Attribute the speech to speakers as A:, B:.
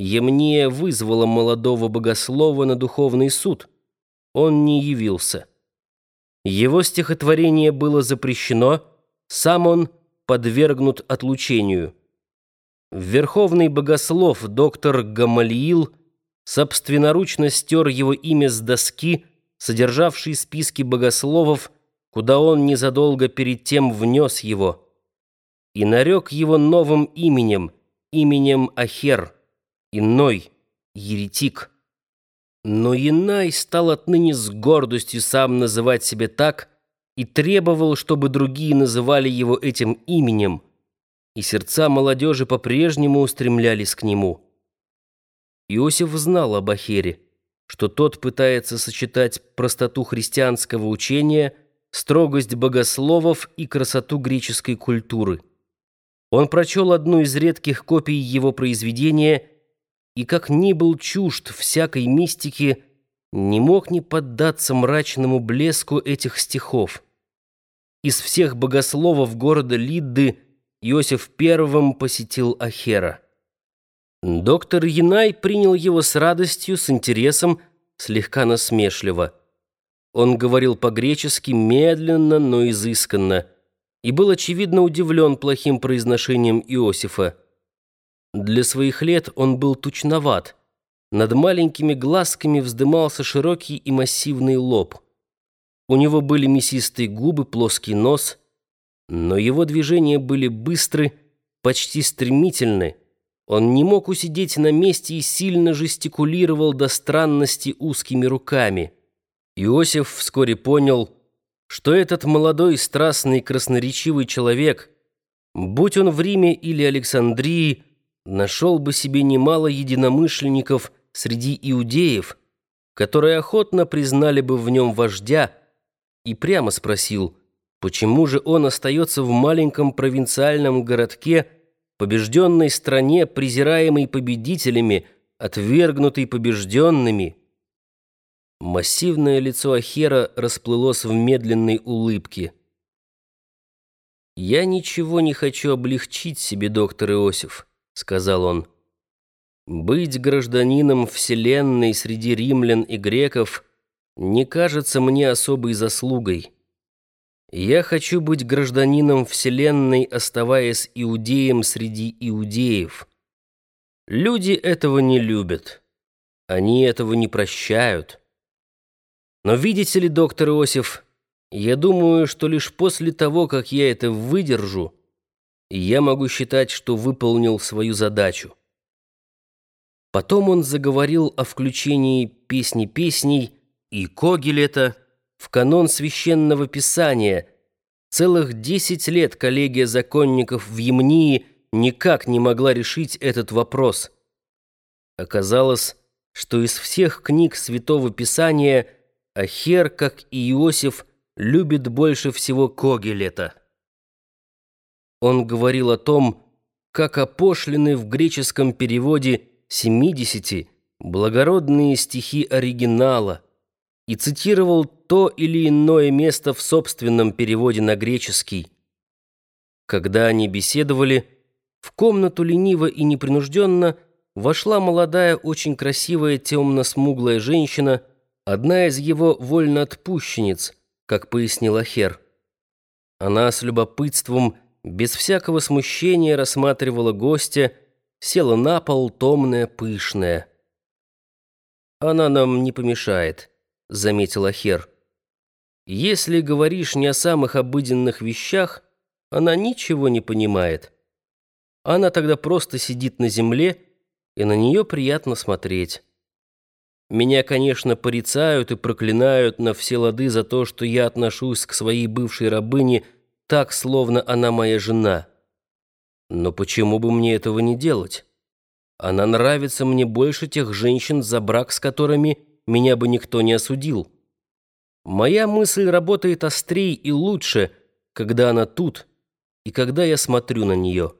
A: Емния вызвала молодого богослова на духовный суд. Он не явился. Его стихотворение было запрещено, сам он подвергнут отлучению. Верховный богослов доктор Гамалиил собственноручно стер его имя с доски, содержавшей списки богословов, куда он незадолго перед тем внес его, и нарек его новым именем, именем Ахер, иной, еретик. Но Янай стал отныне с гордостью сам называть себя так и требовал, чтобы другие называли его этим именем, и сердца молодежи по-прежнему устремлялись к нему. Иосиф знал об Ахере, что тот пытается сочетать простоту христианского учения, строгость богословов и красоту греческой культуры. Он прочел одну из редких копий его произведения и, как ни был чужд всякой мистики, не мог не поддаться мрачному блеску этих стихов. Из всех богословов города Лидды Иосиф первым посетил Ахера. Доктор Янай принял его с радостью, с интересом, слегка насмешливо. Он говорил по-гречески медленно, но изысканно, и был очевидно удивлен плохим произношением Иосифа. Для своих лет он был тучноват. Над маленькими глазками вздымался широкий и массивный лоб. У него были мясистые губы, плоский нос, но его движения были быстры, почти стремительны. Он не мог усидеть на месте и сильно жестикулировал до странности узкими руками. Иосиф вскоре понял, что этот молодой, страстный, красноречивый человек, будь он в Риме или Александрии, нашел бы себе немало единомышленников среди иудеев, которые охотно признали бы в нем вождя, и прямо спросил, почему же он остается в маленьком провинциальном городке, побежденной стране, презираемой победителями, отвергнутой побежденными. Массивное лицо Ахера расплылось в медленной улыбке. «Я ничего не хочу облегчить себе, доктор Иосиф», — сказал он. «Быть гражданином Вселенной среди римлян и греков не кажется мне особой заслугой. Я хочу быть гражданином Вселенной, оставаясь иудеем среди иудеев. Люди этого не любят. Они этого не прощают». Но видите ли, доктор Иосиф, я думаю, что лишь после того, как я это выдержу, я могу считать, что выполнил свою задачу. Потом он заговорил о включении песни песней и Когелета в канон священного писания. Целых десять лет коллегия законников в Емнии никак не могла решить этот вопрос. Оказалось, что из всех книг Святого Писания – Ахер, как и Иосиф, любит больше всего Когелета. Он говорил о том, как опошлены в греческом переводе 70 благородные стихи оригинала и цитировал то или иное место в собственном переводе на греческий. Когда они беседовали, в комнату лениво и непринужденно вошла молодая, очень красивая темно-смуглая женщина Одна из его вольноотпущенниц, как пояснил Ахер. Она с любопытством, без всякого смущения рассматривала гостя, села на пол, томная, пышная. «Она нам не помешает», — заметил Ахер. «Если говоришь не о самых обыденных вещах, она ничего не понимает. Она тогда просто сидит на земле, и на нее приятно смотреть». Меня, конечно, порицают и проклинают на все лады за то, что я отношусь к своей бывшей рабыне так, словно она моя жена. Но почему бы мне этого не делать? Она нравится мне больше тех женщин, за брак с которыми меня бы никто не осудил. Моя мысль работает острей и лучше, когда она тут и когда я смотрю на нее.